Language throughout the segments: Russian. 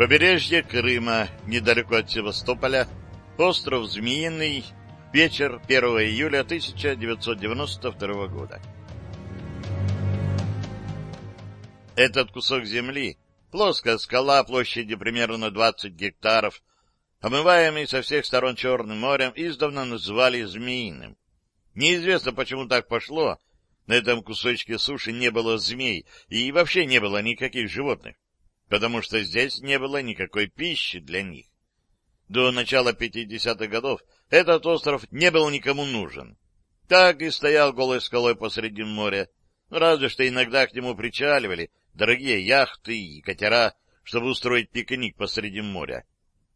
Побережье Крыма, недалеко от Севастополя, остров Змеиный, вечер 1 июля 1992 года. Этот кусок земли, плоская скала площадью примерно 20 гектаров, омываемый со всех сторон Черным морем, издавна называли Змеиным. Неизвестно, почему так пошло, на этом кусочке суши не было змей и вообще не было никаких животных потому что здесь не было никакой пищи для них. До начала 50-х годов этот остров не был никому нужен. Так и стоял голой скалой посреди моря, разве что иногда к нему причаливали дорогие яхты и катера, чтобы устроить пикник посреди моря.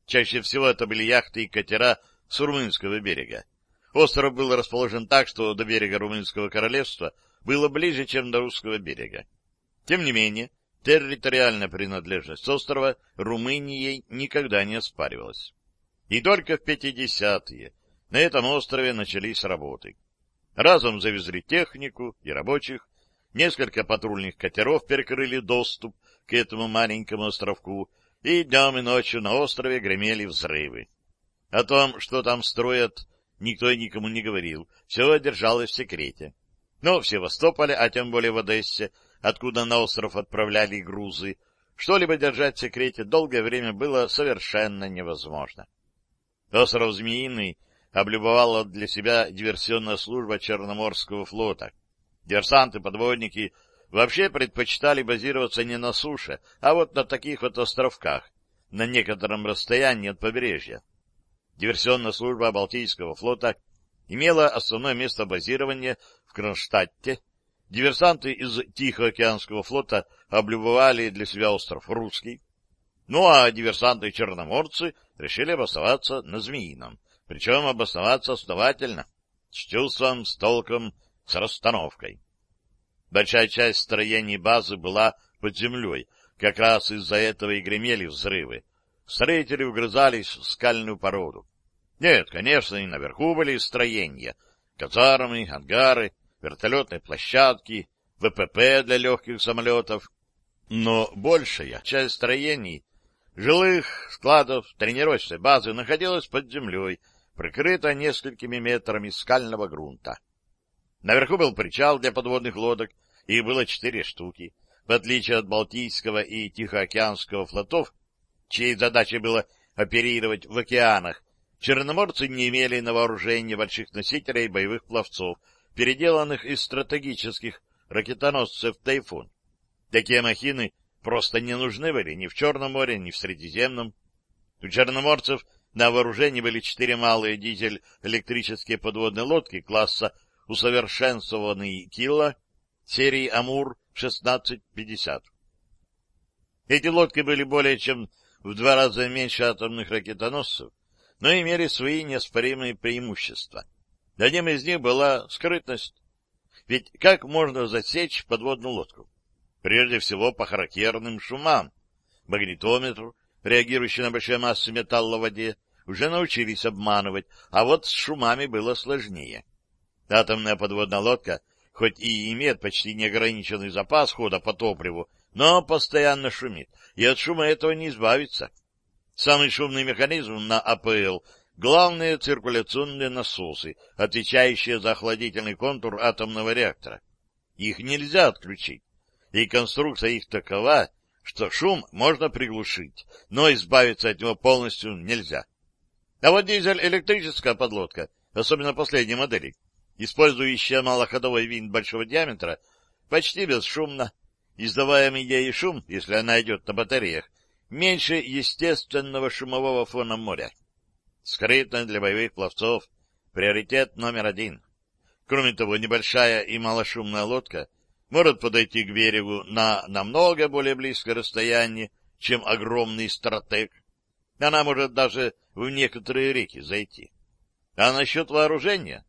Чаще всего это были яхты и катера с румынского берега. Остров был расположен так, что до берега Румынского королевства было ближе, чем до русского берега. Тем не менее, территориальная принадлежность острова Румынией никогда не оспаривалась. И только в 50-е на этом острове начались работы. Разом завезли технику и рабочих, несколько патрульных катеров перекрыли доступ к этому маленькому островку, и днем и ночью на острове гремели взрывы. О том, что там строят, никто и никому не говорил, все держалось в секрете. Но в Севастополе, а тем более в Одессе, откуда на остров отправляли грузы, что-либо держать в секрете долгое время было совершенно невозможно. Остров Змеиный облюбовала для себя диверсионная служба Черноморского флота. Диверсанты-подводники вообще предпочитали базироваться не на суше, а вот на таких вот островках, на некотором расстоянии от побережья. Диверсионная служба Балтийского флота имела основное место базирования в Кронштадте, Диверсанты из Тихоокеанского флота облюбовали для себя остров Русский, ну а диверсанты-черноморцы решили обосноваться на Змеином, причем обосноваться основательно, с чувством, с толком, с расстановкой. Большая часть строений базы была под землей, как раз из-за этого и гремели взрывы. Строители вгрызались в скальную породу. Нет, конечно, и наверху были строения, казармы, ангары, вертолетной площадки, ВПП для легких самолетов. Но большая часть строений, жилых складов, тренировочной базы находилась под землей, прикрыта несколькими метрами скального грунта. Наверху был причал для подводных лодок, их было четыре штуки. В отличие от Балтийского и Тихоокеанского флотов, чьей задачей было оперировать в океанах, черноморцы не имели на вооружении больших носителей боевых пловцов — переделанных из стратегических ракетоносцев «Тайфун». Такие махины просто не нужны были ни в Черном море, ни в Средиземном. У черноморцев на вооружении были четыре малые дизель-электрические подводные лодки класса усовершенствованный Килла серии Амур-1650. Эти лодки были более чем в два раза меньше атомных ракетоносцев, но имели свои неоспоримые преимущества. Одним из них была скрытность. Ведь как можно засечь подводную лодку? Прежде всего по характерным шумам. Магнитометр, реагирующий на большие массы металла в воде, уже научились обманывать, а вот с шумами было сложнее. Атомная подводная лодка, хоть и имеет почти неограниченный запас хода по топливу, но постоянно шумит, и от шума этого не избавиться. Самый шумный механизм на АПЛ главные циркуляционные насосы, отвечающие за охладительный контур атомного реактора. Их нельзя отключить, и конструкция их такова, что шум можно приглушить, но избавиться от него полностью нельзя. А вот дизель-электрическая подлодка, особенно последней модели, использующая малоходовой винт большого диаметра, почти бесшумно. Издаваемый ей шум, если она идет на батареях, меньше естественного шумового фона моря скрытно для боевых пловцов, приоритет номер один. Кроме того, небольшая и малошумная лодка может подойти к берегу на намного более близкое расстояние, чем огромный стратег. Она может даже в некоторые реки зайти. А насчет вооружения?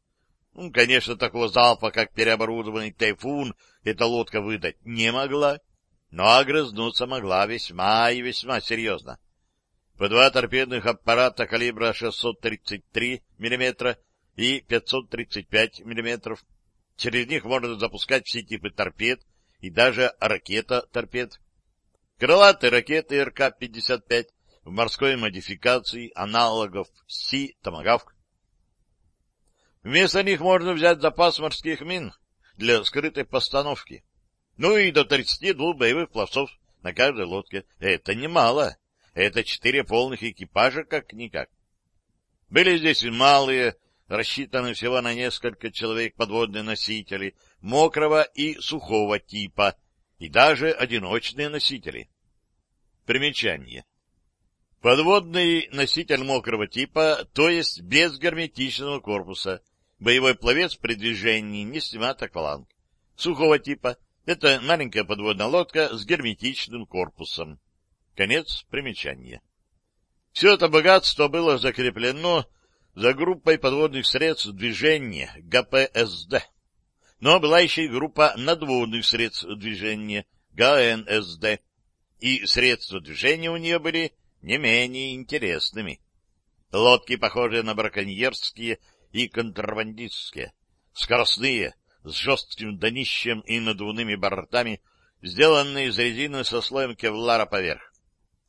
Ну, конечно, такого залпа, как переоборудованный «Тайфун», эта лодка выдать не могла, но огрызнуться могла весьма и весьма серьезно по два торпедных аппарата калибра 633 мм и 535 мм. Через них можно запускать все типы торпед и даже ракета-торпед. крылатые ракеты РК-55 в морской модификации аналогов Си «Томагавк». Вместо них можно взять запас морских мин для скрытой постановки. Ну и до 32 боевых пловцов на каждой лодке. Это немало. Это четыре полных экипажа как-никак. Были здесь и малые, рассчитанные всего на несколько человек подводные носители, мокрого и сухого типа, и даже одиночные носители. Примечание. Подводный носитель мокрого типа, то есть без герметичного корпуса. Боевой пловец при движении не снимает акваланг. Сухого типа — это маленькая подводная лодка с герметичным корпусом. Конец примечания. Все это богатство было закреплено за группой подводных средств движения ГПСД. Но была еще и группа надводных средств движения ГНСД, и средства движения у нее были не менее интересными. Лодки, похожие на браконьерские и контрабандистские, скоростные, с жестким днищем и надувными бортами, сделанные из резины со слоем кевлара поверх.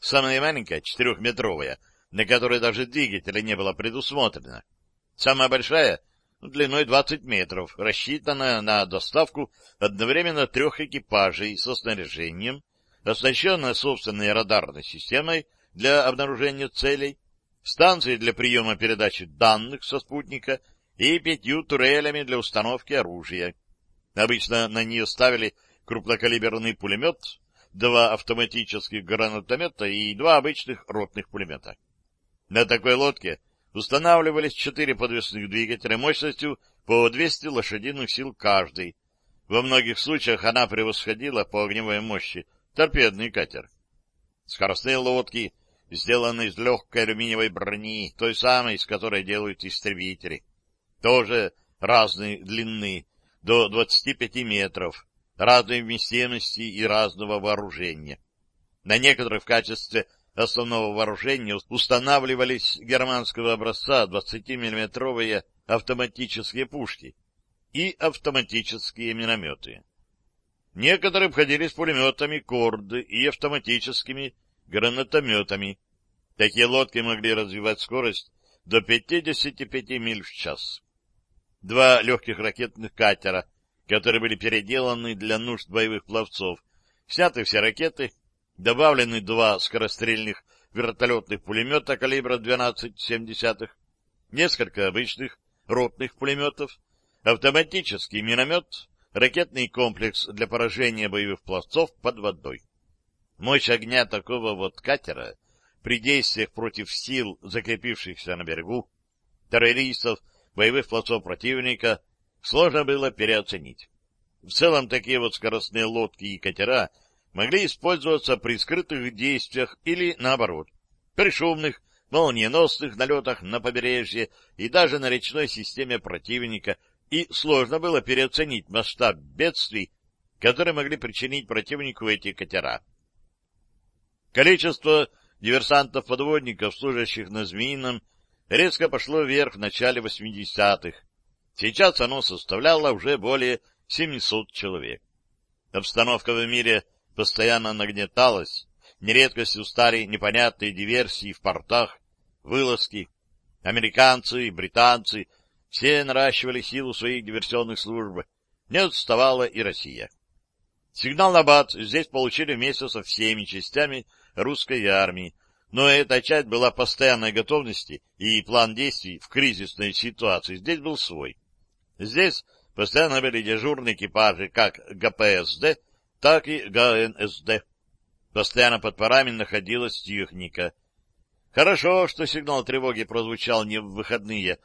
Самая маленькая, четырехметровая, на которой даже двигателя не было предусмотрено. Самая большая, длиной 20 метров, рассчитанная на доставку одновременно трех экипажей со снаряжением, оснащенная собственной радарной системой для обнаружения целей, станцией для приема передачи данных со спутника и пятью турелями для установки оружия. Обычно на нее ставили крупнокалиберный пулемет, два автоматических гранатомета и два обычных ротных пулемета. На такой лодке устанавливались четыре подвесных двигателя мощностью по 200 лошадиных сил каждый. Во многих случаях она превосходила по огневой мощи торпедный катер. Скоростные лодки, сделанные из легкой алюминиевой брони, той самой, из которой делают истребители, тоже разной длины, до 25 метров, разной вместимости и разного вооружения. На некоторых в качестве основного вооружения устанавливались германского образца 20-миллиметровые автоматические пушки и автоматические минометы. Некоторые обходились пулеметами «Корды» и автоматическими гранатометами. Такие лодки могли развивать скорость до 55 миль в час. Два легких ракетных катера которые были переделаны для нужд боевых пловцов. Сняты все ракеты, добавлены два скорострельных вертолетных пулемета калибра 12,7, несколько обычных ротных пулеметов, автоматический миномет, ракетный комплекс для поражения боевых пловцов под водой. Мощь огня такого вот катера при действиях против сил, закрепившихся на берегу, террористов, боевых пловцов противника, сложно было переоценить. В целом, такие вот скоростные лодки и катера могли использоваться при скрытых действиях или, наоборот, при шумных, молниеносных налетах на побережье и даже на речной системе противника, и сложно было переоценить масштаб бедствий, которые могли причинить противнику эти катера. Количество диверсантов-подводников, служащих на Змеином, резко пошло вверх в начале 80-х, Сейчас оно составляло уже более 700 человек. Обстановка в мире постоянно нагнеталась, нередкостью стали непонятные диверсии в портах, вылазки. Американцы и британцы все наращивали силу своих диверсионных служб. Не отставала и Россия. Сигнал на БАТ здесь получили вместе со всеми частями русской армии, но эта часть была постоянной готовности, и план действий в кризисной ситуации здесь был свой. Здесь постоянно были дежурные экипажи как ГПСД, так и ГНСД. Постоянно под парами находилась техника. Хорошо, что сигнал тревоги прозвучал не в выходные,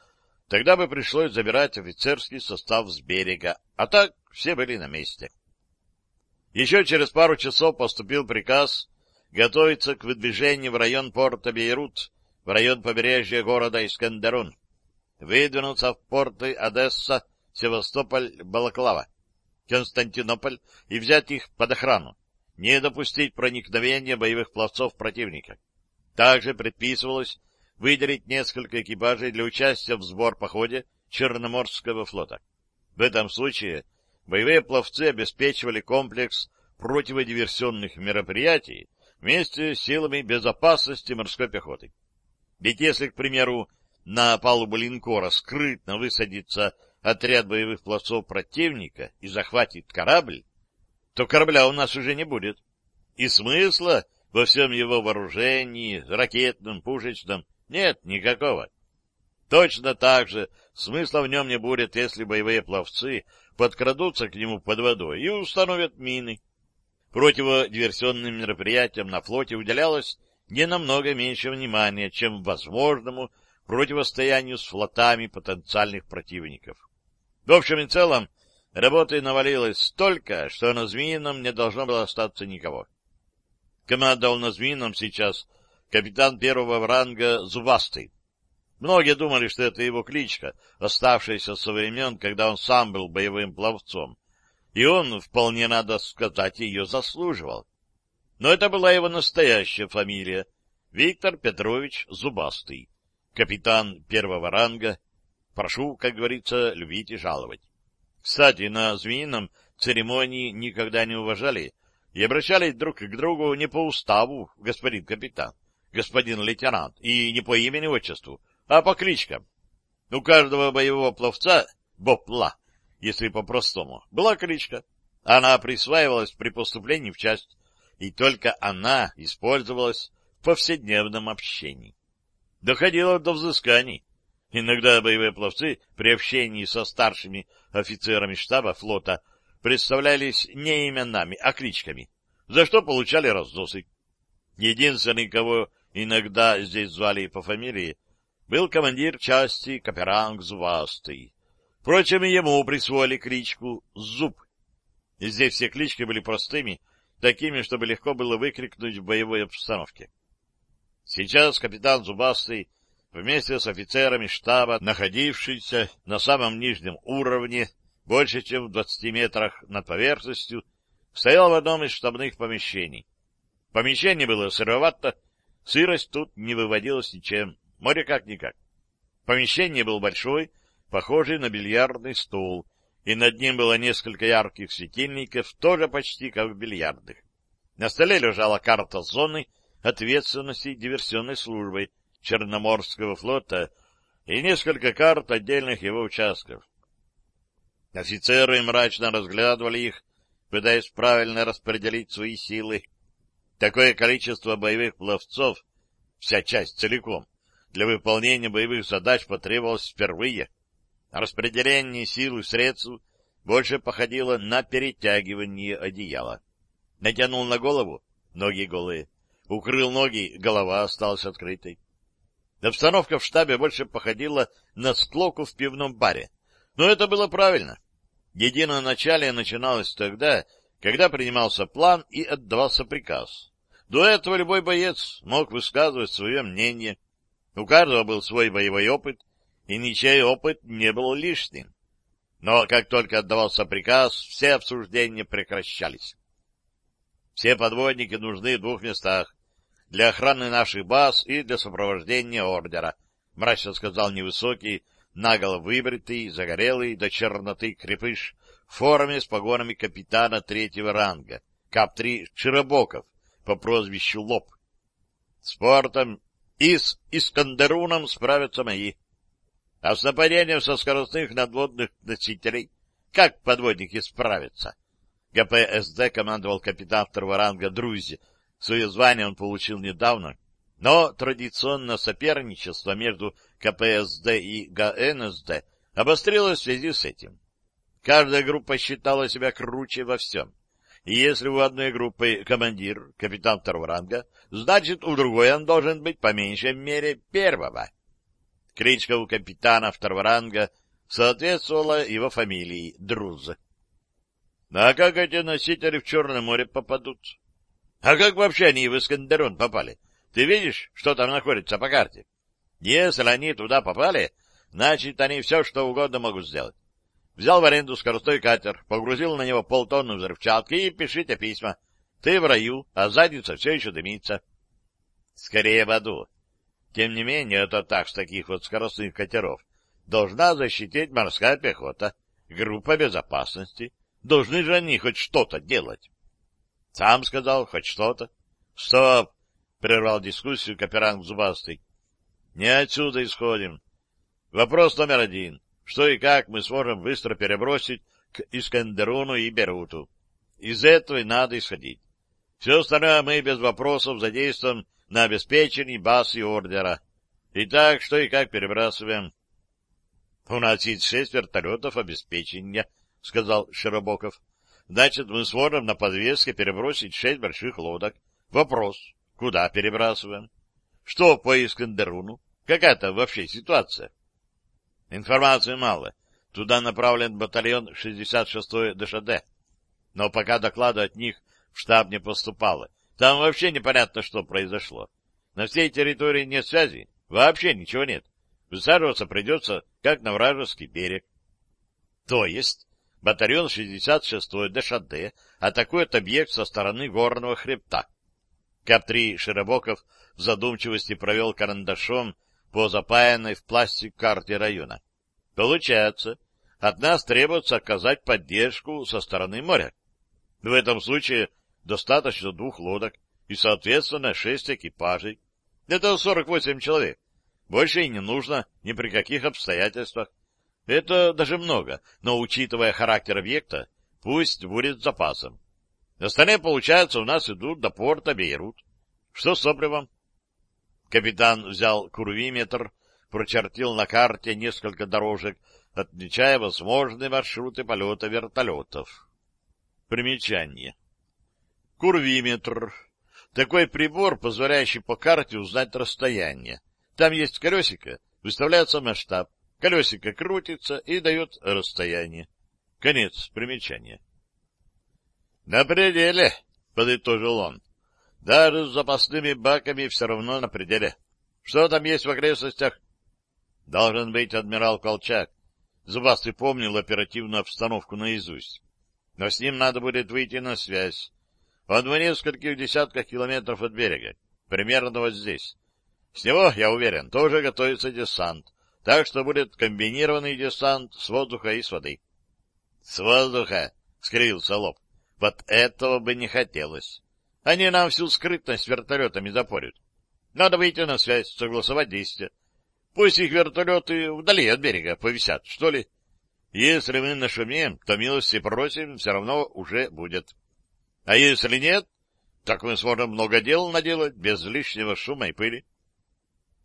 тогда бы пришлось забирать офицерский состав с берега, а так все были на месте. Еще через пару часов поступил приказ готовиться к выдвижению в район порта Бейрут, в район побережья города Искандерун выдвинуться в порты Одесса, Севастополь, Балаклава, Константинополь и взять их под охрану, не допустить проникновения боевых пловцов противника. Также предписывалось выделить несколько экипажей для участия в сбор-походе Черноморского флота. В этом случае боевые пловцы обеспечивали комплекс противодиверсионных мероприятий вместе с силами безопасности морской пехоты. Ведь если, к примеру, на палубу линкора скрытно высадится отряд боевых пловцов противника и захватит корабль, то корабля у нас уже не будет. И смысла во всем его вооружении, ракетном, пушечном, нет никакого. Точно так же смысла в нем не будет, если боевые пловцы подкрадутся к нему под водой и установят мины. Противодиверсионным мероприятиям на флоте уделялось не намного меньше внимания, чем возможному противостоянию с флотами потенциальных противников. В общем и целом, работы навалилось столько, что на Змеином не должно было остаться никого. Командовал на Змеином сейчас капитан первого ранга Зубастый. Многие думали, что это его кличка, оставшаяся со времен, когда он сам был боевым пловцом, и он, вполне надо сказать, ее заслуживал. Но это была его настоящая фамилия — Виктор Петрович Зубастый, капитан первого ранга. Прошу, как говорится, любить и жаловать. Кстати, на Змеином церемонии никогда не уважали и обращались друг к другу не по уставу, господин капитан, господин лейтенант, и не по имени-отчеству, а по кличкам. У каждого боевого пловца, бопла, если по-простому, была кличка. Она присваивалась при поступлении в часть, и только она использовалась в повседневном общении. Доходило до взысканий. Иногда боевые пловцы при общении со старшими офицерами штаба флота представлялись не именами, а кличками, за что получали раздосы. Единственный, кого иногда здесь звали по фамилии, был командир части Каперанг Зубастый. Впрочем, ему присвоили кличку Зуб. Здесь все клички были простыми, такими, чтобы легко было выкрикнуть в боевой обстановке. Сейчас капитан Зубастый вместе с офицерами штаба, находившийся на самом нижнем уровне, больше чем в двадцати метрах над поверхностью, стоял в одном из штабных помещений. Помещение было сыровато, сырость тут не выводилась ничем. Море как-никак. Помещение было большой, похожий на бильярдный стол, и над ним было несколько ярких светильников, тоже почти как в бильярдных. На столе лежала карта зоны ответственности диверсионной службы Черноморского флота и несколько карт отдельных его участков. Офицеры мрачно разглядывали их, пытаясь правильно распределить свои силы. Такое количество боевых пловцов, вся часть целиком, для выполнения боевых задач потребовалось впервые. Распределение сил и средств больше походило на перетягивание одеяла. Натянул на голову, ноги голые. Укрыл ноги, голова осталась открытой. Обстановка в штабе больше походила на склоку в пивном баре. Но это было правильно. Единоначалие начиналось тогда, когда принимался план и отдавался приказ. До этого любой боец мог высказывать свое мнение, у каждого был свой боевой опыт, и ничей опыт не был лишним. Но как только отдавался приказ, все обсуждения прекращались. Все подводники нужны в двух местах — для охраны наших баз и для сопровождения ордера, — мрачно сказал невысокий, наголо выбритый, загорелый до черноты крепыш в форме с погонами капитана третьего ранга, КАП-3 Широбоков по прозвищу Лоб. Спортом и с Искандеруном справятся мои. А с нападением со скоростных надводных носителей как подводники справятся? ГПСД командовал капитан второго ранга Друзи. Свое звание он получил недавно, но традиционно соперничество между КПСД и ГНСД обострилось в связи с этим. Каждая группа считала себя круче во всем. И если у одной группы командир, капитан второго ранга, значит, у другой он должен быть по меньшей мере первого. Кличка у капитана второго ранга соответствовала его фамилии Друз. А как эти носители в Черное море попадут? А как вообще они в Искандерон попали? Ты видишь, что там находится по карте? Если они туда попали, значит, они все, что угодно могут сделать. Взял в аренду скоростой катер, погрузил на него полтонны взрывчатки и пишите письма. Ты в раю, а задница все еще дымится. Скорее в аду. Тем не менее, это так с таких вот скоростных катеров. Должна защитить морская пехота, группа безопасности. Должны же они хоть что-то делать. Сам сказал, хоть что-то. Стоп! — прервал дискуссию каперанг Зубастый. Не отсюда исходим. Вопрос номер один. Что и как мы сможем быстро перебросить к Искандеруну и Беруту? Из этого и надо исходить. Все остальное мы без вопросов задействуем на обеспечении баз и ордера. Итак, что и как перебрасываем? — У нас есть шесть вертолетов обеспечения, — сказал Широбоков. — Значит, мы сможем на подвеске перебросить шесть больших лодок. Вопрос, куда перебрасываем? Что по Искандеруну? Какая-то вообще ситуация? Информации мало. Туда направлен батальон 66-й ДШД. Но пока доклада от них в штаб не поступало. Там вообще непонятно, что произошло. На всей территории нет связи, вообще ничего нет. Высаживаться придется, как на вражеский берег. То есть батальон 66-й ДШД атакует объект со стороны горного хребта. КАП-3 Широбоков в задумчивости провел карандашом по запаянной в пластик карте района. Получается, от нас требуется оказать поддержку со стороны моря. В этом случае достаточно двух лодок и, соответственно, шесть экипажей. Это 48 человек. Больше и не нужно ни при каких обстоятельствах. Это даже много, но, учитывая характер объекта, пусть будет запасом. Остальные, получается, у нас идут до порта Бейрут. Что с топливом? Капитан взял курвиметр, прочертил на карте несколько дорожек, отмечая возможные маршруты полета вертолетов. Примечание. Курвиметр. Такой прибор, позволяющий по карте узнать расстояние. Там есть колесико, выставляется масштаб. Колесико крутится и дает расстояние. Конец примечания. — На пределе, — подытожил он. — Даже с запасными баками все равно на пределе. Что там есть в окрестностях? — Должен быть адмирал Колчак. Зубастый помнил оперативную обстановку наизусть. Но с ним надо будет выйти на связь. Он в нескольких десятках километров от берега, примерно вот здесь. С него, я уверен, тоже готовится десант, так что будет комбинированный десант с воздуха и с воды. — С воздуха! — скривился лоб. Вот этого бы не хотелось. Они нам всю скрытность вертолетами запорят. Надо выйти на связь, согласовать действия. Пусть их вертолеты вдали от берега повисят, что ли. Если мы нашумеем, то милости просим, все равно уже будет. А если нет, так мы сможем много дел наделать без лишнего шума и пыли.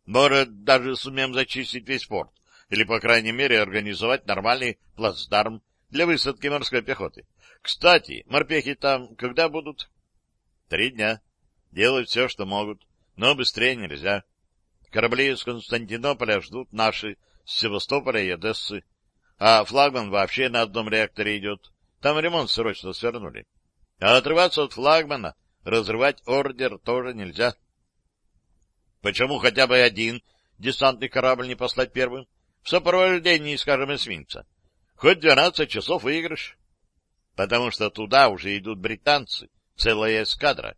Может, даже сумеем зачистить весь порт, или, по крайней мере, организовать нормальный плацдарм для высадки морской пехоты. Кстати, морпехи там когда будут? Три дня. Делают все, что могут, но быстрее нельзя. Корабли из Константинополя ждут наши, с Севастополя и Одессы. А флагман вообще на одном реакторе идет. Там ремонт срочно свернули. А отрываться от флагмана, разрывать ордер тоже нельзя. Почему хотя бы один десантный корабль не послать первым? В сопровождении, скажем, эсминца. Хоть двенадцать часов выигрыш потому что туда уже идут британцы, целая эскадра.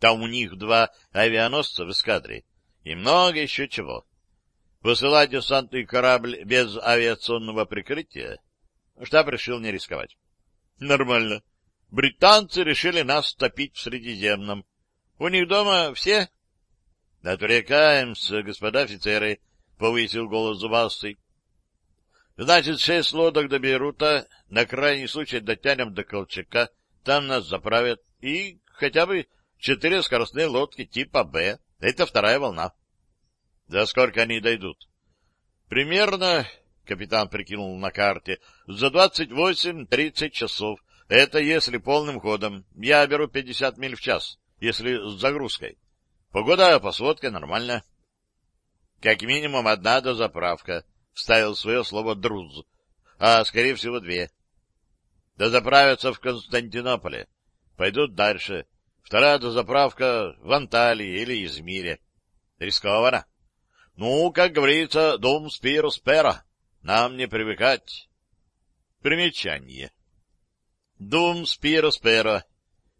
Там у них два авианосца в эскадре и много еще чего. Посылать десантный корабль без авиационного прикрытия штаб решил не рисковать. Нормально. Британцы решили нас топить в Средиземном. У них дома все? Отвлекаемся, господа офицеры, — повысил голос зубастый. Значит, шесть лодок до Бейрута, на крайний случай дотянем до Колчака, там нас заправят, и хотя бы четыре скоростные лодки типа «Б». Это вторая волна. За сколько они дойдут? Примерно, капитан прикинул на карте, за двадцать восемь-тридцать часов. Это если полным ходом. Я беру пятьдесят миль в час, если с загрузкой. Погода по сводке нормальная. Как минимум одна дозаправка вставил свое слово «друз», а, скорее всего, две. Да заправятся в Константинополе. Пойдут дальше. Вторая дозаправка в Анталии или Измире. Рискованно. Ну, как говорится, дом спирус пера. Нам не привыкать. Примечание. Дум спирус пера.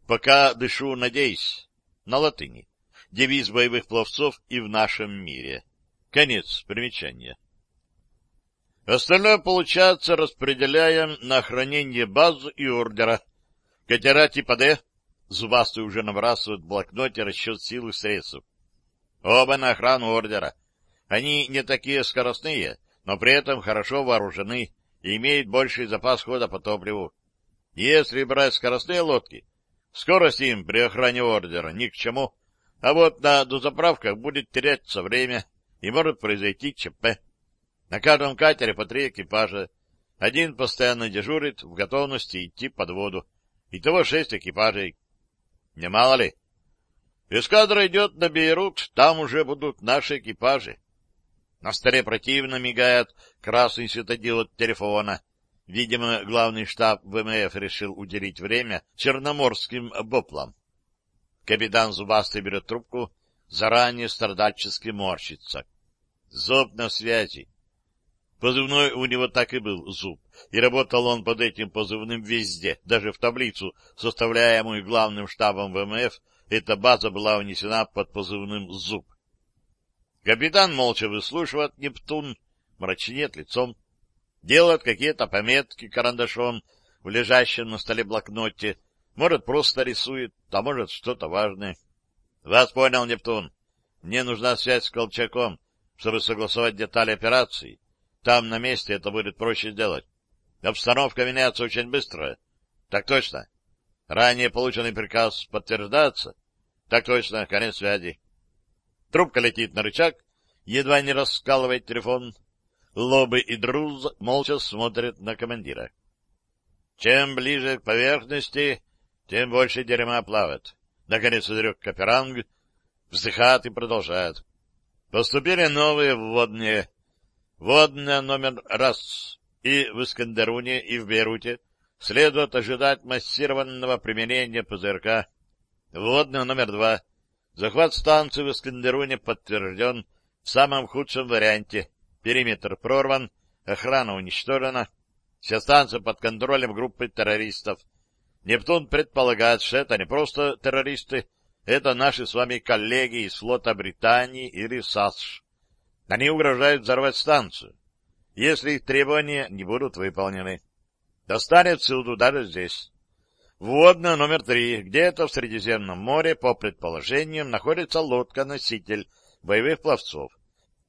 Пока дышу, надеюсь. На латыни. Девиз боевых пловцов и в нашем мире. Конец примечания. Остальное, получается, распределяем на хранение баз и ордера. Катера типа «Д» Зубастый уже набрасывает в блокноте расчет сил и средств. Оба на охрану ордера. Они не такие скоростные, но при этом хорошо вооружены и имеют больший запас хода по топливу. Если брать скоростные лодки, скорость им при охране ордера ни к чему, а вот на дозаправках будет теряться время и может произойти ЧП. На каждом катере по три экипажа. Один постоянно дежурит в готовности идти под воду. Итого шесть экипажей. Немало ли? Эскадра идет на Бейрут, там уже будут наши экипажи. На столе противно мигает красный светодиод телефона. Видимо, главный штаб ВМФ решил уделить время черноморским боплам. Капитан Зубастый берет трубку, заранее страдальчески морщится. Зуб на связи. Позывной у него так и был «Зуб», и работал он под этим позывным везде, даже в таблицу, составляемую главным штабом ВМФ, эта база была унесена под позывным «Зуб». Капитан молча выслушивает Нептун, мрачнет лицом, делает какие-то пометки карандашом в лежащем на столе блокноте, может, просто рисует, а может, что-то важное. — Вас понял, Нептун. Мне нужна связь с Колчаком, чтобы согласовать детали операции. Там, на месте, это будет проще сделать. Обстановка меняется очень быстро. Так точно. Ранее полученный приказ подтверждается. Так точно, конец связи. Трубка летит на рычаг, едва не раскалывает телефон. Лобы и Друз молча смотрят на командира. Чем ближе к поверхности, тем больше дерьма плавает. Наконец изрек Каперанг, вздыхает и продолжает. Поступили новые вводные. Вводная номер раз. И в Искандеруне, и в Бейруте следует ожидать массированного применения ПЗРК. Вводная номер два. Захват станции в Искандеруне подтвержден в самом худшем варианте. Периметр прорван, охрана уничтожена. Вся станция под контролем группы террористов. Нептун предполагает, что это не просто террористы, это наши с вами коллеги из флота Британии или САСШ. Они угрожают взорвать станцию, если их требования не будут выполнены. Достанется удара здесь. Вводная номер три. Где-то в Средиземном море, по предположениям, находится лодка-носитель боевых пловцов.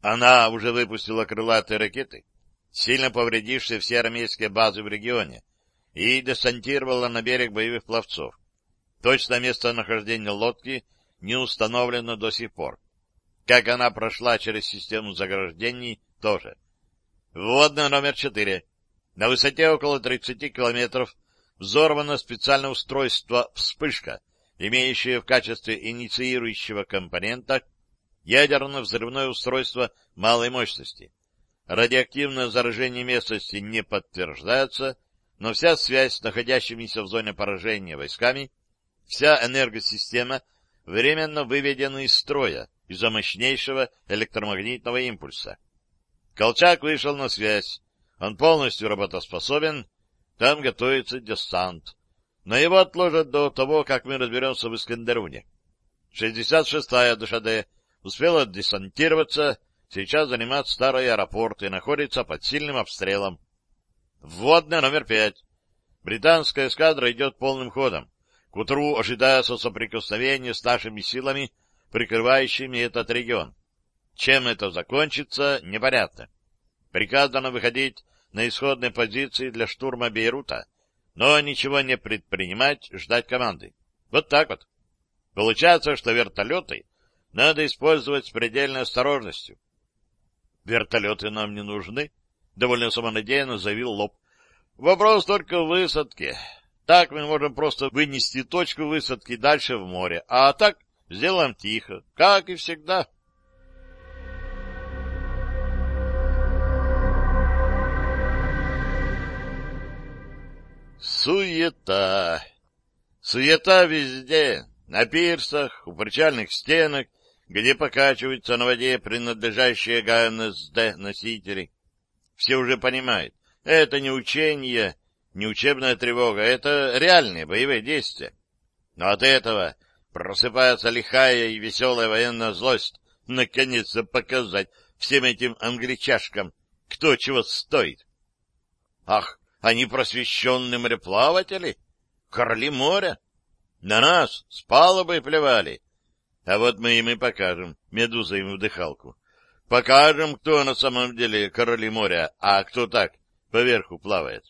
Она уже выпустила крылатые ракеты, сильно повредившие все армейские базы в регионе, и десантировала на берег боевых пловцов. Точное местонахождение лодки не установлено до сих пор. Как она прошла через систему заграждений, тоже. Вводная номер четыре. На высоте около 30 километров взорвано специальное устройство «Вспышка», имеющее в качестве инициирующего компонента ядерно-взрывное устройство малой мощности. Радиоактивное заражение местности не подтверждается, но вся связь с находящимися в зоне поражения войсками, вся энергосистема временно выведена из строя из-за мощнейшего электромагнитного импульса. Колчак вышел на связь. Он полностью работоспособен, там готовится десант. Но его отложат до того, как мы разберемся в Искандеруне. 66-я ДШД успела десантироваться, сейчас занимает старый аэропорт и находится под сильным обстрелом. Вводная номер пять. Британская эскадра идет полным ходом. К утру ожидается соприкосновение с нашими силами, прикрывающими этот регион. Чем это закончится, непонятно. Приказано выходить на исходные позиции для штурма Бейрута, но ничего не предпринимать, ждать команды. Вот так вот. Получается, что вертолеты надо использовать с предельной осторожностью. Вертолеты нам не нужны, довольно самонадеянно заявил Лоб. Вопрос только в высадке. Так мы можем просто вынести точку высадки дальше в море, а так сделаем тихо, как и всегда. Суета. Суета везде. На пирсах, у причальных стенок, где покачиваются на воде принадлежащие ГНСД носители. Все уже понимают, это не учение, не учебная тревога, это реальные боевые действия. Но от этого просыпается лихая и веселая военная злость наконец-то показать всем этим англичашкам, кто чего стоит. Ах, они просвещенные мореплаватели, короли моря. На нас с палубы плевали. А вот мы им и покажем, медуза им вдыхалку. Покажем, кто на самом деле короли моря, а кто так, поверху плавает.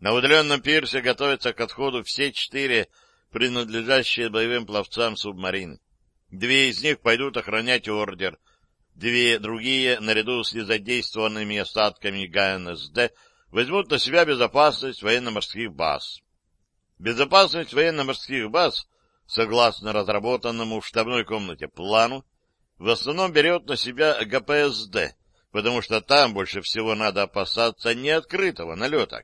На удаленном пирсе готовятся к отходу все четыре принадлежащие боевым пловцам субмарин. Две из них пойдут охранять ордер, две другие, наряду с незадействованными остатками ГНСД, возьмут на себя безопасность военно-морских баз. Безопасность военно-морских баз, согласно разработанному в штабной комнате плану, в основном берет на себя ГПСД, потому что там больше всего надо опасаться не открытого налета,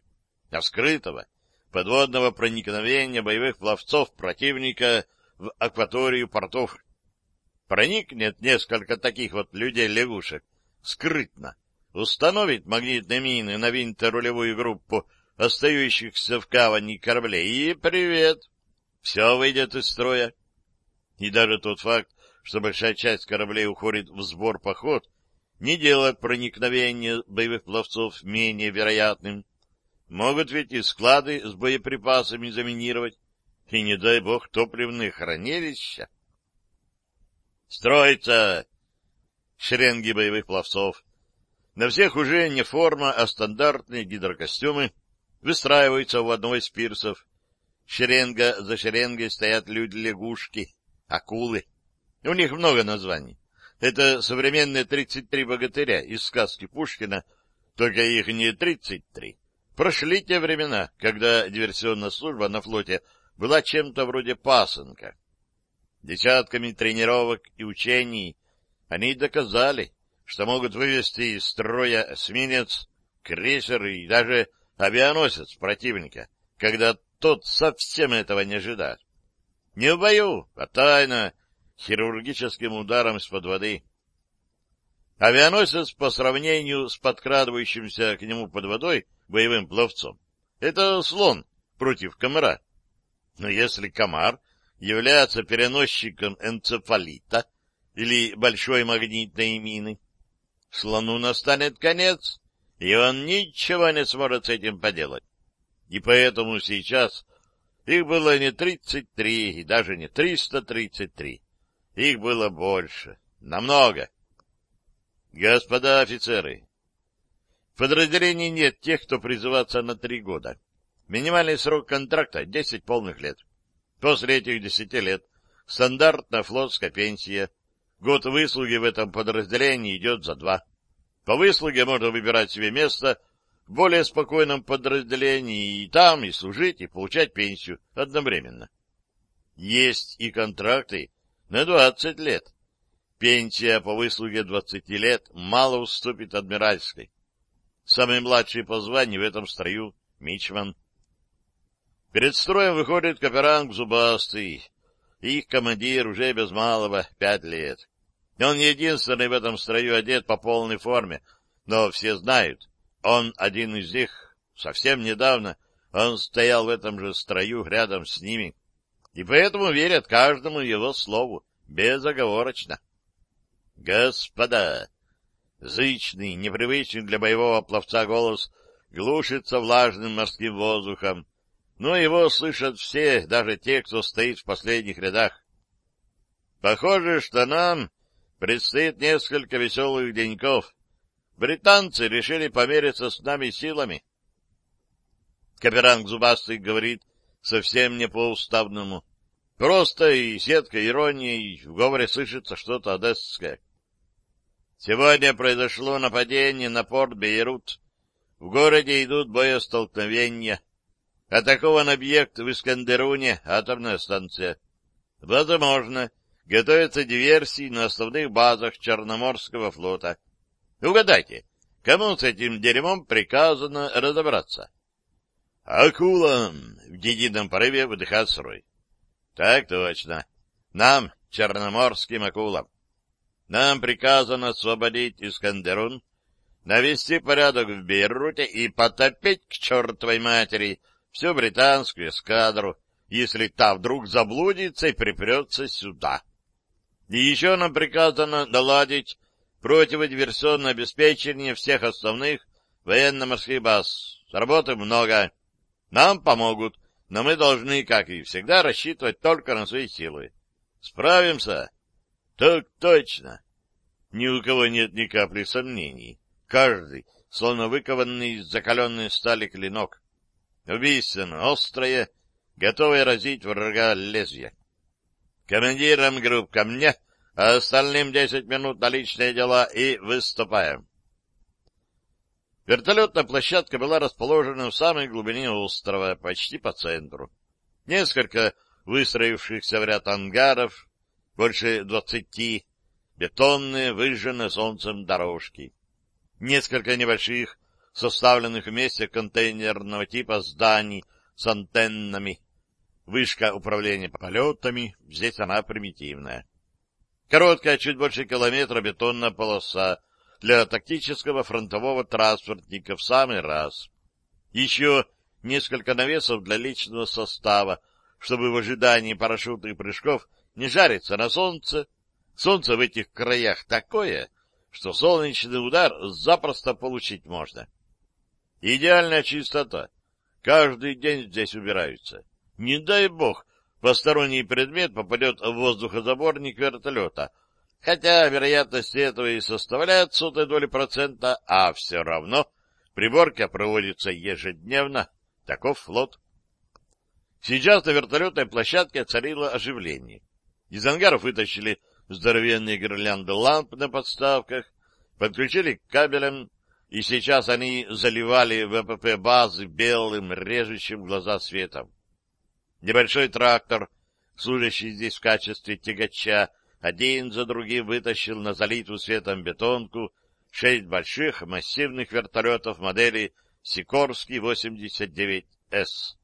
а скрытого, подводного проникновения боевых пловцов противника в акваторию портов. Проникнет несколько таких вот людей-лягушек скрытно, установит магнитные мины на винто-рулевую группу остающихся в кавани кораблей, и привет! Все выйдет из строя. И даже тот факт, что большая часть кораблей уходит в сбор-поход, не делает проникновение боевых пловцов менее вероятным. Могут ведь и склады с боеприпасами заминировать, и, не дай бог, топливные хранилища. Строится шеренги боевых пловцов. На всех уже не форма, а стандартные гидрокостюмы выстраиваются у одного из пирсов. Шеренга за шеренгой стоят люди-лягушки, акулы. У них много названий. Это современные 33 богатыря из сказки Пушкина, только их не 33. Прошли те времена, когда диверсионная служба на флоте была чем-то вроде пасынка. Десятками тренировок и учений они доказали, что могут вывести из строя эсминец, крейсер и даже авианосец противника, когда тот совсем этого не ожидает. Не в бою, а тайно, хирургическим ударом из-под воды. Авианосец по сравнению с подкрадывающимся к нему под водой боевым пловцом — это слон против комара. Но если комар является переносчиком энцефалита или большой магнитной мины, слону настанет конец, и он ничего не сможет с этим поделать. И поэтому сейчас их было не 33 и даже не 333. Их было больше, намного. Господа офицеры, в подразделении нет тех, кто призываться на три года. Минимальный срок контракта — 10 полных лет. После этих 10 лет стандартная флотская пенсия. Год выслуги в этом подразделении идет за два. По выслуге можно выбирать себе место в более спокойном подразделении и там, и служить, и получать пенсию одновременно. Есть и контракты на 20 лет. Пенсия по выслуге 20 лет мало уступит адмиральской. Самый младший по званию в этом строю — Мичман. Перед строем выходит каперанг Зубастый. Их командир уже без малого пять лет. Он единственный в этом строю одет по полной форме, но все знают, он один из них. Совсем недавно он стоял в этом же строю рядом с ними и поэтому верят каждому его слову, безоговорочно. Господа! Зычный, непривычный для боевого пловца голос глушится влажным морским воздухом, но его слышат все, даже те, кто стоит в последних рядах. Похоже, что нам предстоит несколько веселых деньков. Британцы решили помериться с нами силами. Каперанг Зубастый говорит совсем не по-уставному. Просто и сетка иронии, в говоре слышится что-то одесское. Сегодня произошло нападение на порт Бейрут. В городе идут боестолкновения. Атакован объект в Искандеруне, атомная станция. Возможно, готовятся диверсии на основных базах Черноморского флота. Угадайте, кому с этим дерьмом приказано разобраться? «Акулам!» — в едином порыве выдыхает срой. «Так точно. Нам, черноморским акулам. Нам приказано освободить Искандерун, навести порядок в Бейруте и потопить к чертовой матери всю британскую эскадру, если та вдруг заблудится и припрется сюда. И еще нам приказано наладить противодиверсионное обеспечение всех основных военно-морских баз. Работы много. Нам помогут но мы должны, как и всегда, рассчитывать только на свои силы. Справимся? Так точно. Ни у кого нет ни капли сомнений. Каждый, словно выкованный из закаленной стали клинок. Убийственно острое, готовое разить врага лезвие. Командирам групп ко мне, а остальным десять минут на личные дела и выступаем. Вертолетная площадка была расположена в самой глубине острова, почти по центру. Несколько выстроившихся в ряд ангаров, больше двадцати, бетонные, выжженные солнцем дорожки. Несколько небольших, составленных вместе контейнерного типа зданий с антеннами. Вышка управления полетами, здесь она примитивная. Короткая, чуть больше километра бетонная полоса, для тактического фронтового транспортника в самый раз. Еще несколько навесов для личного состава, чтобы в ожидании парашютных прыжков не жариться на солнце. Солнце в этих краях такое, что солнечный удар запросто получить можно. Идеальная чистота. Каждый день здесь убираются. Не дай бог, посторонний предмет попадет в воздухозаборник вертолета, хотя вероятность этого и составляет сотая доли процента, а все равно приборка проводится ежедневно. Таков флот. Сейчас на вертолетной площадке царило оживление. Из ангаров вытащили здоровенные гирлянды ламп на подставках, подключили к кабелям, и сейчас они заливали ВПП базы белым, режущим глаза светом. Небольшой трактор, служащий здесь в качестве тягача, один за другим вытащил на залитую светом бетонку шесть больших массивных вертолетов модели Сикорский-89С.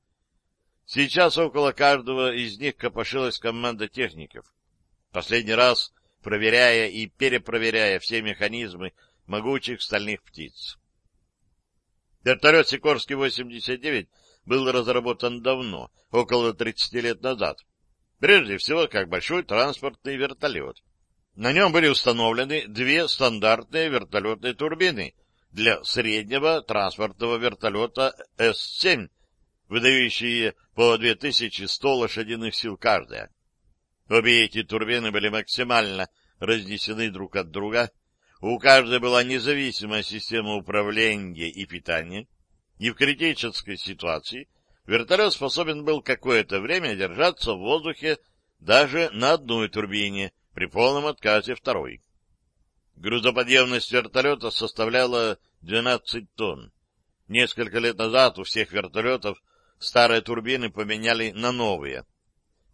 Сейчас около каждого из них копошилась команда техников. Последний раз проверяя и перепроверяя все механизмы могучих стальных птиц. Вертолет Сикорский-89 был разработан давно, около 30 лет назад, Прежде всего, как большой транспортный вертолет. На нем были установлены две стандартные вертолетные турбины для среднего транспортного вертолета С-7, выдающие по 2100 лошадиных сил каждая. Обе эти турбины были максимально разнесены друг от друга, у каждой была независимая система управления и питания, и в критической ситуации вертолет способен был какое-то время держаться в воздухе даже на одной турбине при полном отказе второй. Грузоподъемность вертолета составляла 12 тонн. Несколько лет назад у всех вертолетов старые турбины поменяли на новые,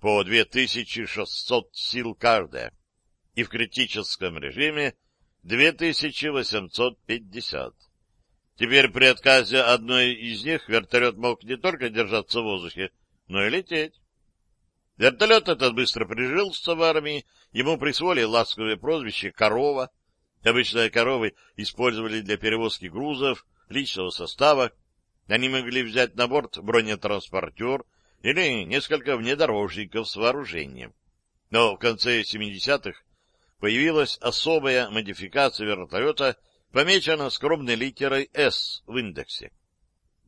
по 2600 сил каждая, и в критическом режиме 2850. Теперь при отказе одной из них вертолет мог не только держаться в воздухе, но и лететь. Вертолет этот быстро прижился в армии, ему присвоили ласковое прозвище «корова». Обычно коровы использовали для перевозки грузов, личного состава. Они могли взять на борт бронетранспортер или несколько внедорожников с вооружением. Но в конце 70-х появилась особая модификация вертолета — помечена скромной литерой «С» в индексе.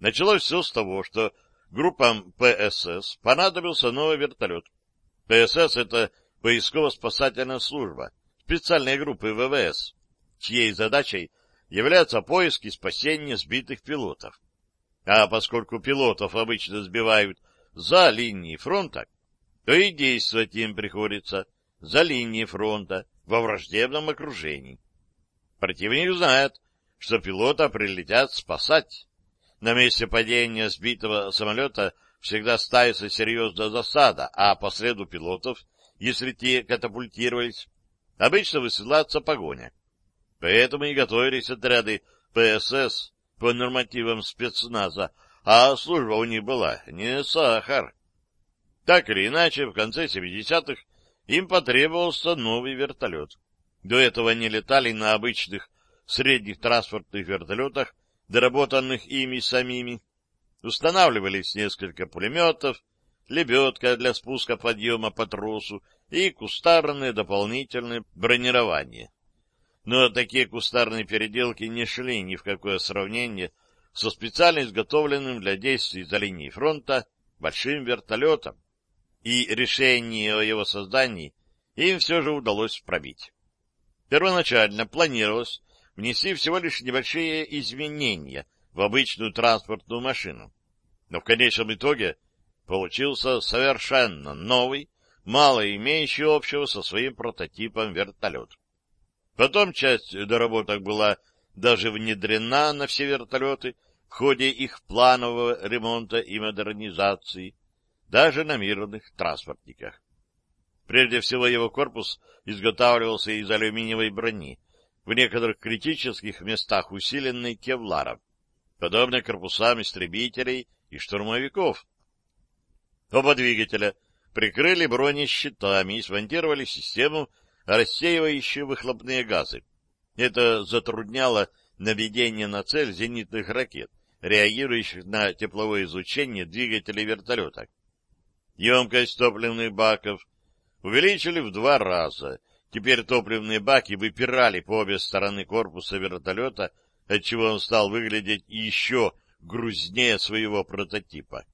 Началось все с того, что группам ПСС понадобился новый вертолет. ПСС — это поисково-спасательная служба, специальные группы ВВС, чьей задачей является поиск и спасение сбитых пилотов. А поскольку пилотов обычно сбивают за линией фронта, то и действовать им приходится за линией фронта во враждебном окружении. Противник знает, что пилота прилетят спасать. На месте падения сбитого самолета всегда ставится серьезная засада, а по следу пилотов, если те катапультировались, обычно высылается погоня. Поэтому и готовились отряды ПСС по нормативам спецназа, а служба у них была не сахар. Так или иначе, в конце 70-х им потребовался новый вертолет. До этого они летали на обычных средних транспортных вертолетах, доработанных ими самими. Устанавливались несколько пулеметов, лебедка для спуска подъема по тросу и кустарные дополнительные бронирования. Но такие кустарные переделки не шли ни в какое сравнение со специально изготовленным для действий за линией фронта большим вертолетом, и решение о его создании им все же удалось пробить. Первоначально планировалось внести всего лишь небольшие изменения в обычную транспортную машину, но в конечном итоге получился совершенно новый, мало имеющий общего со своим прототипом вертолет. Потом часть доработок была даже внедрена на все вертолеты в ходе их планового ремонта и модернизации, даже на мирных транспортниках. Прежде всего его корпус изготавливался из алюминиевой брони, в некоторых критических местах усиленной кевларом, подобно корпусам истребителей и штурмовиков. Оба двигателя прикрыли бронещитами и смонтировали систему, рассеивающую выхлопные газы. Это затрудняло наведение на цель зенитных ракет, реагирующих на тепловое излучение двигателей вертолета. Емкость топливных баков увеличили в два раза. Теперь топливные баки выпирали по обе стороны корпуса вертолета, отчего он стал выглядеть еще грузнее своего прототипа.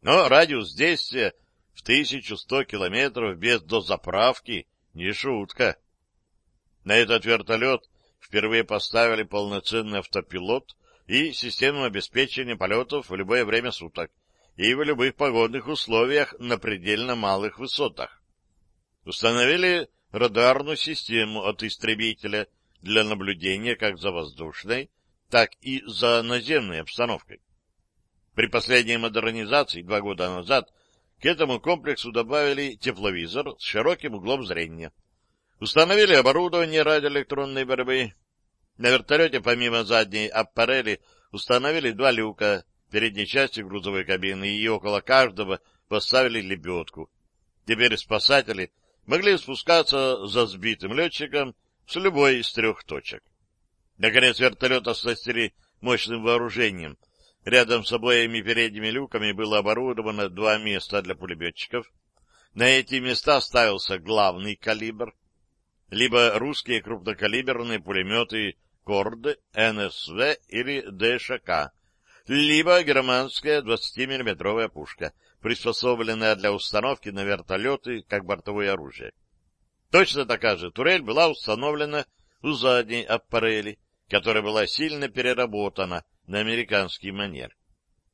Но радиус действия в 1100 километров без дозаправки не шутка. На этот вертолет впервые поставили полноценный автопилот и систему обеспечения полетов в любое время суток и в любых погодных условиях на предельно малых высотах. Установили радарную систему от истребителя для наблюдения как за воздушной, так и за наземной обстановкой. При последней модернизации два года назад к этому комплексу добавили тепловизор с широким углом зрения. Установили оборудование радиоэлектронной борьбы. На вертолете помимо задней аппарели установили два люка передней части грузовой кабины и около каждого поставили лебедку. Теперь спасатели могли спускаться за сбитым летчиком с любой из трех точек. Наконец вертолет оснастили мощным вооружением. Рядом с обоими передними люками было оборудовано два места для пулеметчиков. На эти места ставился главный калибр, либо русские крупнокалиберные пулеметы Корд, НСВ или ДШК, либо германская 20-миллиметровая пушка, приспособленная для установки на вертолеты как бортовое оружие. Точно такая же турель была установлена у задней аппарели, которая была сильно переработана на американский манер.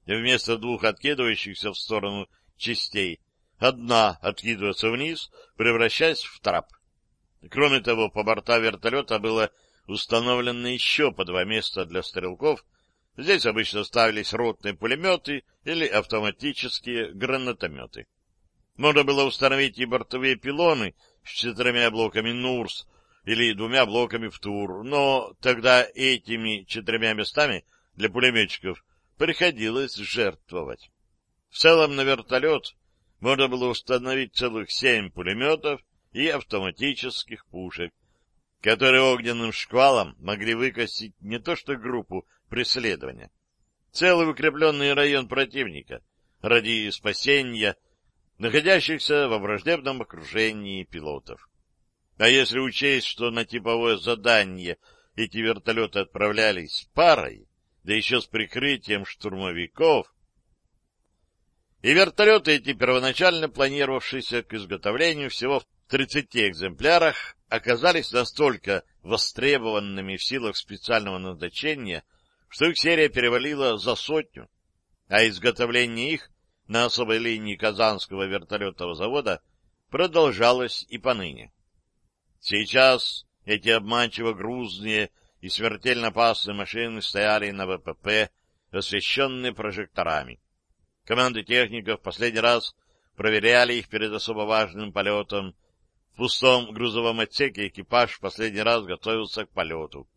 И вместо двух откидывающихся в сторону частей, одна откидывается вниз, превращаясь в трап. Кроме того, по борта вертолета было установлено еще по два места для стрелков — Здесь обычно ставились ротные пулеметы или автоматические гранатометы. Можно было установить и бортовые пилоны с четырьмя блоками НУРС или двумя блоками ВТУР, но тогда этими четырьмя местами для пулеметчиков приходилось жертвовать. В целом на вертолет можно было установить целых семь пулеметов и автоматических пушек, которые огненным шквалом могли выкосить не то что группу преследования, целый укрепленный район противника ради спасения находящихся во враждебном окружении пилотов. А если учесть, что на типовое задание эти вертолеты отправлялись парой, да еще с прикрытием штурмовиков, и вертолеты эти, первоначально планировавшиеся к изготовлению всего в 30 экземплярах, оказались настолько востребованными в силах специального назначения, что их серия перевалила за сотню, а изготовление их на особой линии Казанского вертолетного завода продолжалось и поныне. Сейчас эти обманчиво грузные и смертельно опасные машины стояли на ВПП, освещенные прожекторами. Команды техников последний раз проверяли их перед особо важным полетом. В пустом грузовом отсеке экипаж в последний раз готовился к полету.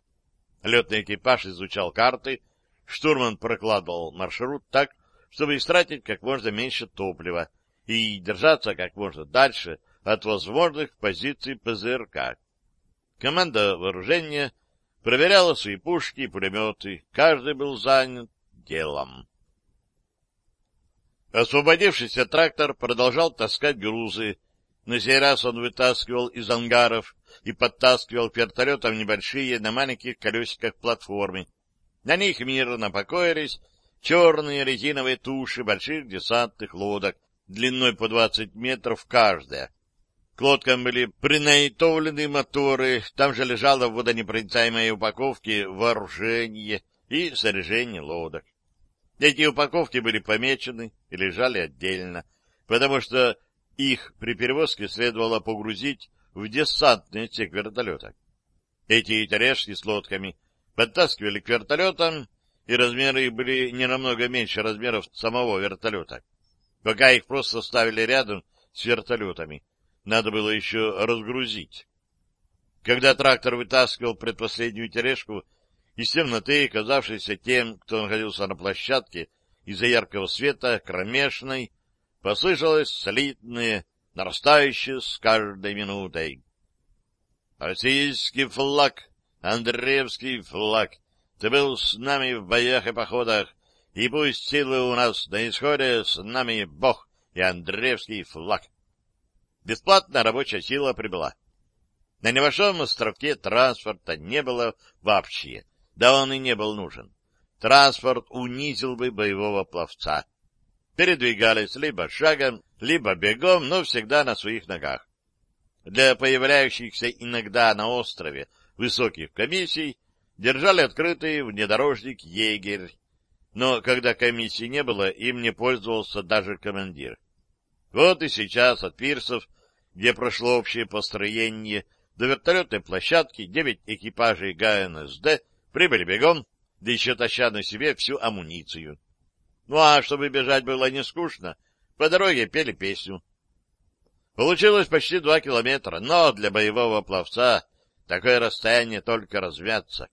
Летный экипаж изучал карты, штурман прокладывал маршрут так, чтобы истратить как можно меньше топлива и держаться как можно дальше от возможных позиций ПЗРК. Команда вооружения проверяла свои пушки и пулеметы, каждый был занят делом. Освободившийся трактор продолжал таскать грузы. На сей раз он вытаскивал из ангаров и подтаскивал к вертолетам небольшие на маленьких колесиках платформы. На них мирно покоились черные резиновые туши больших десантных лодок длиной по 20 метров каждая. К лодкам были принаитовлены моторы, там же лежало в водонепроницаемой упаковке вооружение и снаряжение лодок. Эти упаковки были помечены и лежали отдельно, потому что их при перевозке следовало погрузить в десантный отсек вертолета. Эти тележки с лодками подтаскивали к вертолетам, и размеры их были не намного меньше размеров самого вертолета. Пока их просто ставили рядом с вертолетами, надо было еще разгрузить. Когда трактор вытаскивал предпоследнюю тележку, из темноты, казавшейся тем, кто находился на площадке, из-за яркого света, кромешной, послышалось солидное, нарастающее с каждой минутой. Российский флаг, Андреевский флаг, ты был с нами в боях и походах, и пусть силы у нас на исходе, с нами Бог и Андреевский флаг. Бесплатная рабочая сила прибыла. На небольшом островке транспорта не было вообще, да он и не был нужен. Транспорт унизил бы боевого пловца. Передвигались либо шагом, либо бегом, но всегда на своих ногах. Для появляющихся иногда на острове высоких комиссий держали открытый внедорожник «Егерь», но когда комиссии не было, им не пользовался даже командир. Вот и сейчас от пирсов, где прошло общее построение, до вертолетной площадки девять экипажей ГНСД прибыли бегом, да еще таща на себе всю амуницию. Ну а чтобы бежать было не скучно, по дороге пели песню. Получилось почти два километра, но для боевого пловца такое расстояние только размяться.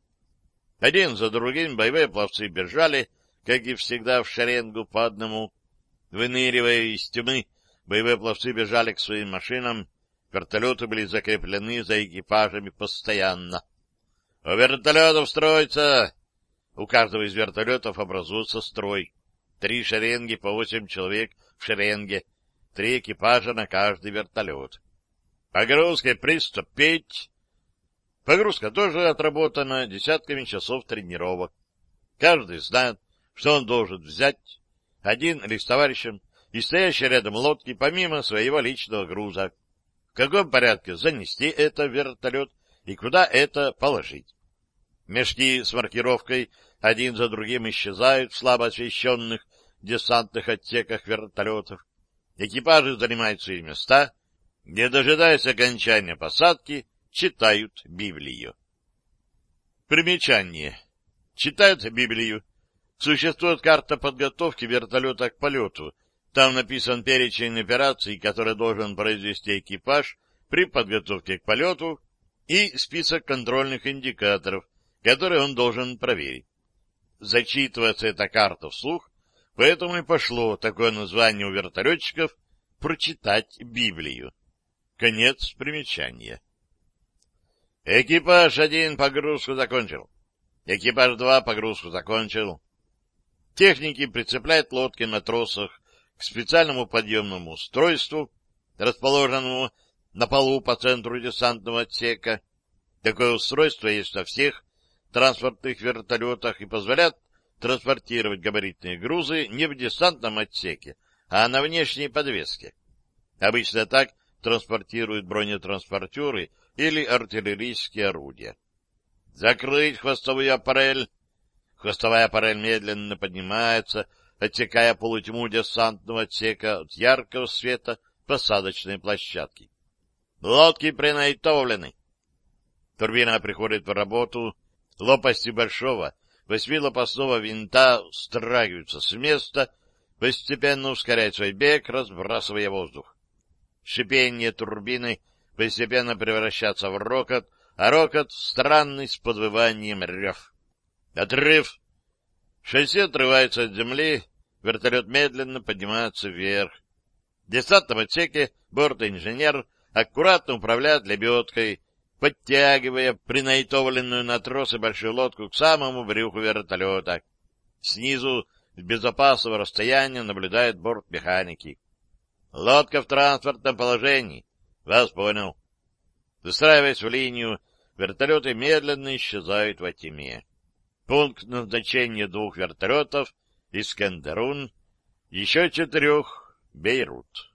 Один за другим боевые пловцы бежали, как и всегда, в шеренгу по одному. Выныривая из тьмы, боевые пловцы бежали к своим машинам, вертолеты были закреплены за экипажами постоянно. — У вертолетов строится! У каждого из вертолетов образуется строй. Три шеренги по восемь человек в шеренге, три экипажа на каждый вертолет. Погрузкой приступить. Погрузка тоже отработана десятками часов тренировок. Каждый знает, что он должен взять один или с товарищем и стоящий рядом лодки помимо своего личного груза. В каком порядке занести это в вертолет и куда это положить. Мешки с маркировкой один за другим исчезают в слабо освещенных десантных отсеках вертолетов. Экипажи занимают свои места, не дожидаясь окончания посадки, читают Библию. Примечание. Читают Библию. Существует карта подготовки вертолета к полету. Там написан перечень операций, которые должен произвести экипаж при подготовке к полету, и список контрольных индикаторов, которые он должен проверить. Зачитывается эта карта вслух, поэтому и пошло такое название у вертолетчиков «Прочитать Библию». Конец примечания. Экипаж один погрузку закончил. Экипаж два погрузку закончил. Техники прицепляют лодки на тросах к специальному подъемному устройству, расположенному на полу по центру десантного отсека. Такое устройство есть на всех транспортных вертолетах и позволяет транспортировать габаритные грузы не в десантном отсеке, а на внешней подвеске. Обычно так транспортируют бронетранспортеры или артиллерийские орудия. Закрыть хвостовую аппарель. Хвостовая аппарель медленно поднимается, отсекая полутьму десантного отсека от яркого света посадочной площадки. Лодки принайтовлены. Турбина приходит в работу, лопасти большого восьмилопастного винта страгиваются с места, постепенно ускоряет свой бег, разбрасывая воздух. Шипение турбины постепенно превращается в рокот, а рокот — странный с подвыванием рев. Отрыв! Шасси отрывается от земли, вертолет медленно поднимается вверх. В десантном отсеке борт-инженер аккуратно управляет лебедкой, подтягивая принайтовленную на тросы большую лодку к самому брюху вертолета. Снизу с безопасного расстояния наблюдает борт механики. Лодка в транспортном положении. Вас понял. Выстраиваясь в линию, вертолеты медленно исчезают во тьме. Пункт назначения двух вертолетов Искендерун, еще четырех — Бейрут.